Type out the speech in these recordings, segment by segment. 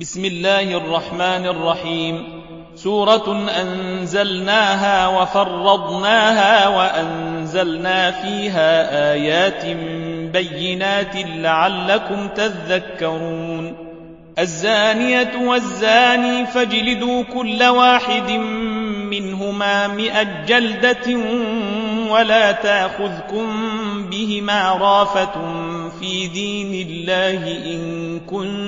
بسم الله الرحمن الرحيم. سورة أنزلناها وفرضناها وأنزلنا فيها آيات بينات لعلكم تذكرون. الزانية والزاني فاجلدوا كل واحد منهما مئة جلدة ولا تأخذكم بهما رافة في دين الله إن كنتم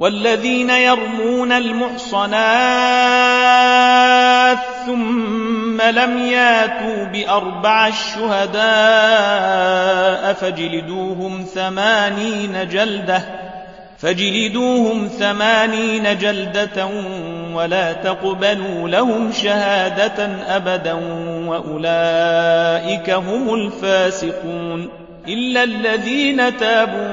والذين يرمون المحصنات ثم لم ياتوا بأربع الشهداء فاجلدوهم ثمانين جلدة فاجلدوهم ثمانين جلدة ولا تقبلوا لهم شهادة أبدا وأولئك هم الفاسقون إلا الذين تابوا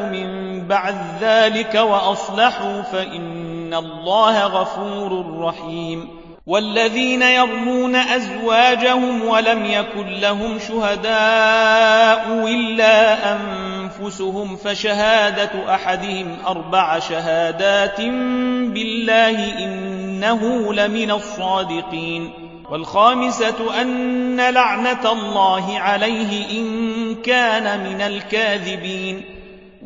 بعد ذلك وأصلحوا فإن الله غفور رحيم. والذين يرمون أزواجهم ولم يكن لهم شهداء إلا أنفسهم فشهادة أحدهم أربع شهادات بالله إنه لمن الصادقين. والخامسة أن لعنة الله عليه إن كان من الكاذبين.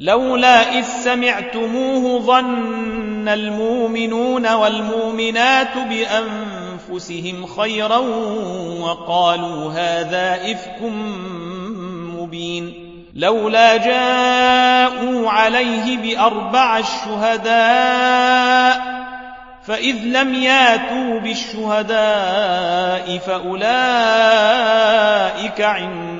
لولا إذ سمعتموه ظن المؤمنون والمؤمنات بأنفسهم خيرا وقالوا هذا إفك مبين. لولا جاءوا عليه بأربع الشهداء فإذ لم ياتوا بالشهداء فأولئك عند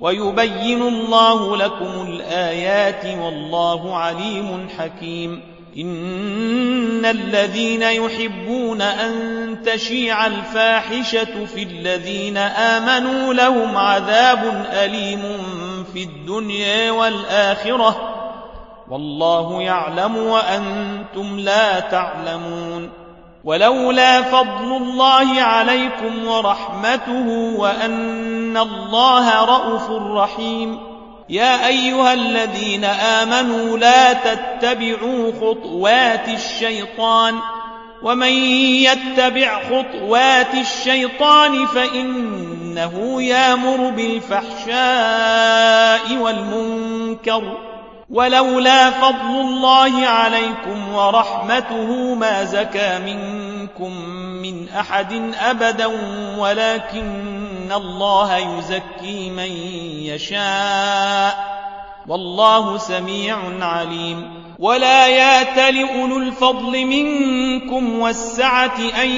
ويبين الله لكم الآيات والله عليم حكيم. إن الذين يحبون أن تشيع الفاحشة في الذين آمنوا لهم عذاب أليم في الدنيا والآخرة. والله يعلم وأنتم لا تعلمون. ولولا فضل الله عليكم ورحمته وأن الله رءوف رحيم. يا أيها الذين آمنوا لا تتبعوا خطوات الشيطان ومن يتبع خطوات الشيطان فإنه يامر بالفحشاء والمنكر. ولولا فضل الله عليكم ورحمته ما زكى منكم من أحد أبدا ولكن الله يزكي من يشاء والله سميع عليم ولا يات لأولو الفضل منكم والسعة أن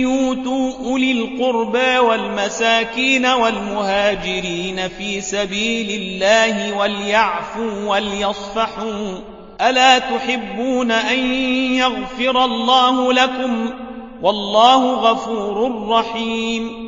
يوتوا أولي القربى والمساكين والمهاجرين في سبيل الله وليعفوا وليصفحوا ألا تحبون أن يغفر الله لكم والله غفور رحيم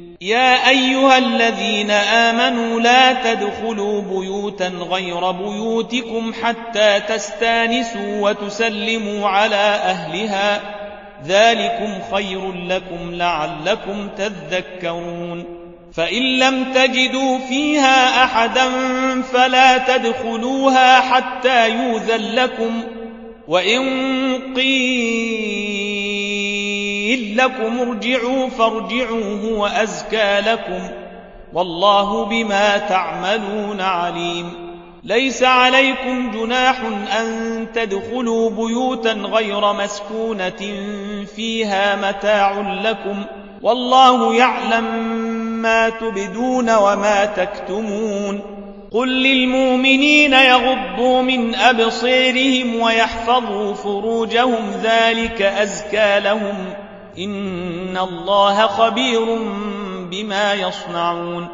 يا أيها الذين آمنوا لا تدخلوا بيوتا غير بيوتكم حتى تستانسوا وتسلموا على أهلها. ذلكم خير لكم لعلكم تذكرون. فإن لم تجدوا فيها أحدا فلا تدخلوها حتى يوذن لكم. وإن قيل لكم ارجعوا فارجعوا هو أزكى لكم. والله بما تعملون عليم. ليس عليكم جناح أن تدخلوا بيوتا غير مسكونة فيها متاع لكم. والله يعلم ما تبدون وما تكتمون. قل للمؤمنين يغضوا من أبصيرهم ويحفظوا فروجهم ذلك أزكى لهم. إن الله خبير بما يصنعون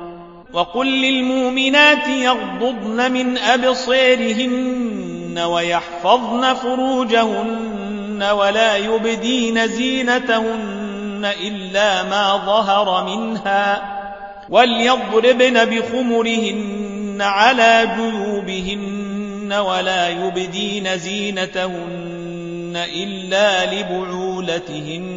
وقل للمؤمنات يغضضن من أبصيرهن ويحفظن فروجهن ولا يبدين زينتهن إلا ما ظهر منها وليضربن بخمرهن على جيوبهن ولا يبدين زينتهن إلا لبعولتهن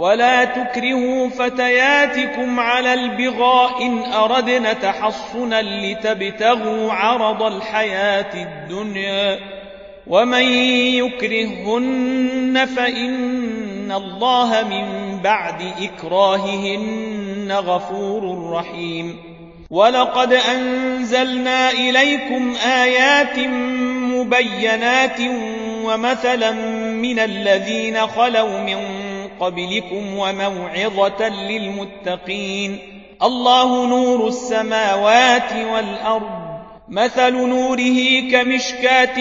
ولا تكرهوا فتياتكم على البغاء إن أردنا تحصنا لتبتغوا عرض الحياة الدنيا ومن يكرههن فإن الله من بعد إكراههن غفور رحيم ولقد أنزلنا إليكم آيات مبينات ومثلا من الذين خلوا من قبلكم وموعظة للمتقين. الله نور السماوات والأرض. مثل نوره كمشكاة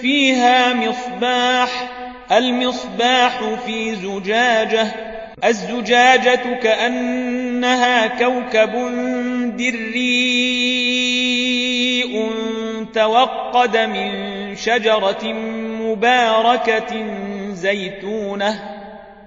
فيها مصباح. المصباح في زجاجة. الزجاجة كأنها كوكب دريء توقد من شجرة مباركة زيتونة.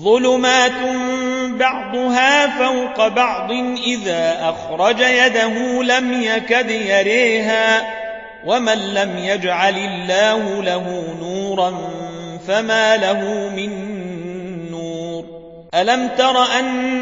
ظلمات بعضها فوق بعض إذا أخرج يده لم يكد يريها ومن لم يجعل الله له نورا فما له من نور ألم تر أن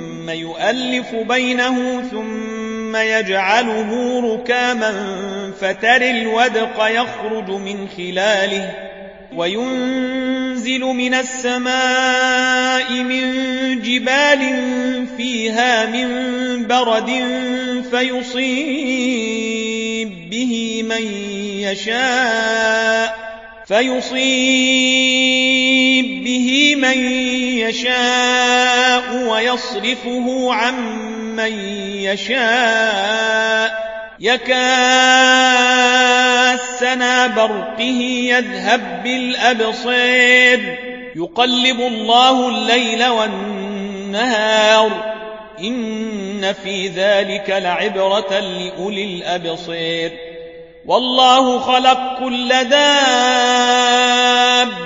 يؤلف بينه ثم يجعله ركاما فتر الودق يخرج من خلاله وينزل من السماء من جبال فيها من برد فيصيب به من يشاء فيصيب به من يشاء ويصرفه عن من يشاء. يكاسنا برقه يذهب بالأبصير يقلب الله الليل والنهار. إن في ذلك لعبرة لأولي الأبصير والله خلق كل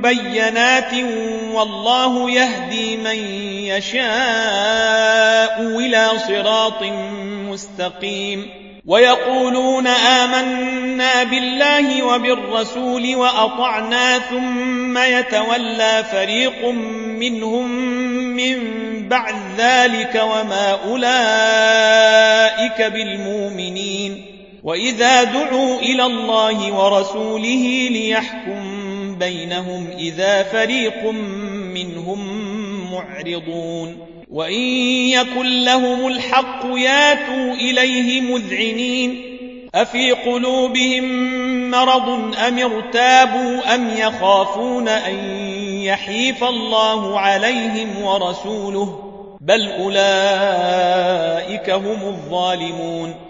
مبينات والله يهدي من يشاء إلى صراط مستقيم ويقولون آمنا بالله وبالرسول وأطعنا ثم يتولى فريق منهم من بعد ذلك وما أولئك بالمؤمنين وإذا دعوا إلى الله ورسوله ليحكم بينهم إذا فريق منهم معرضون وإن يكن لهم الحق ياتوا إليه مذعنين أفي قلوبهم مرض أم ارتابوا أم يخافون أن يحيف الله عليهم ورسوله بل أولئك هم الظالمون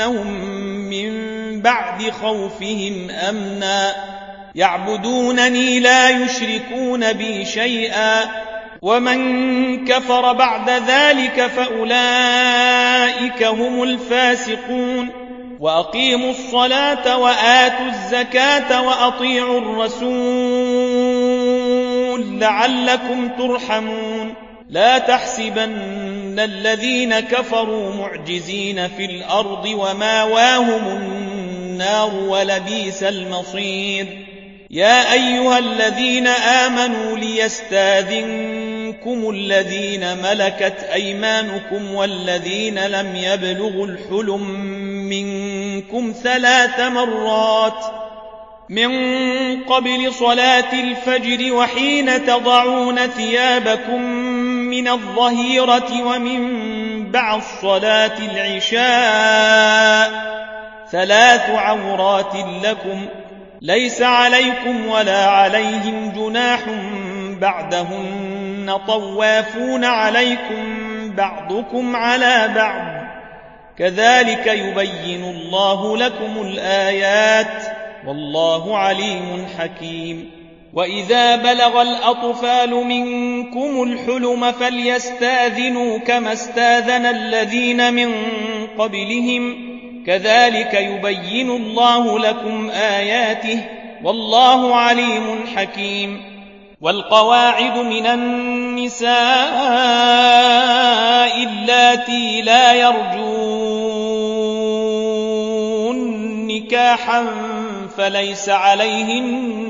وليبدلنهم من بعد خوفهم أمنا يعبدونني لا يشركون بي شيئا ومن كفر بعد ذلك فأولئك هم الفاسقون وأقيموا الصلاة وآتوا الزكاة وأطيعوا الرسول لعلكم ترحمون لا تحسبن الذين كفروا معجزين في الأرض وماواهم النار ولبيس المصير. يا أيها الذين آمنوا ليستاذنكم الذين ملكت أيمانكم والذين لم يبلغوا الحلم منكم ثلاث مرات من قبل صلاة الفجر وحين تضعون ثيابكم من الظهيرة ومن بعد صلاة العشاء ثلاث عورات لكم ليس عليكم ولا عليهم جناح بعدهن طوافون عليكم بعضكم على بعض كذلك يبين الله لكم الآيات والله عليم حكيم وإذا بلغ الأطفال منكم الحلم فليستاذنوا كما استاذن الذين من قبلهم كذلك يبين الله لكم آياته والله عليم حكيم. والقواعد من النساء اللاتي لا يرجون نكاحا فليس عليهن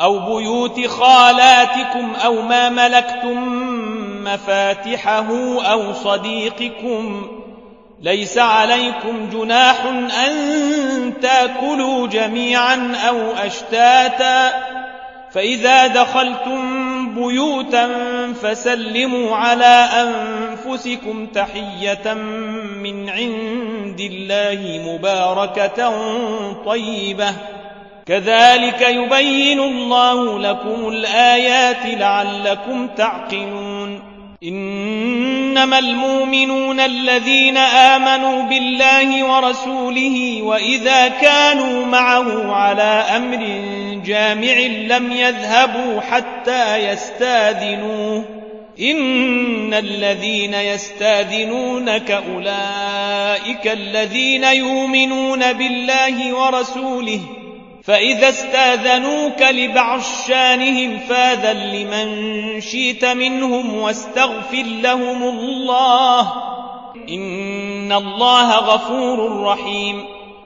أو بيوت خالاتكم أو ما ملكتم مفاتحه أو صديقكم ليس عليكم جناح أن تأكلوا جميعا أو أشتاتا فإذا دخلتم بيوتا فسلموا على أنفسكم تحية من عند الله مباركة طيبة كذلك يبين الله لكم الآيات لعلكم تعقلون. إنما المؤمنون الذين آمنوا بالله ورسوله وإذا كانوا معه على أمر جامع لم يذهبوا حتى يستاذنوه. إن الذين يستاذنونك أولئك الذين يؤمنون بالله ورسوله فإذا استأذنوك لبعض شانهم فاذا لمن شئت منهم واستغفر لهم الله. إن الله غفور رحيم.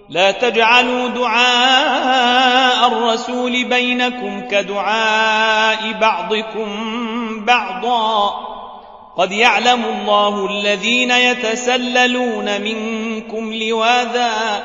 لا تجعلوا دعاء الرسول بينكم كدعاء بعضكم بعضا. قد يعلم الله الذين يتسللون منكم لواذا.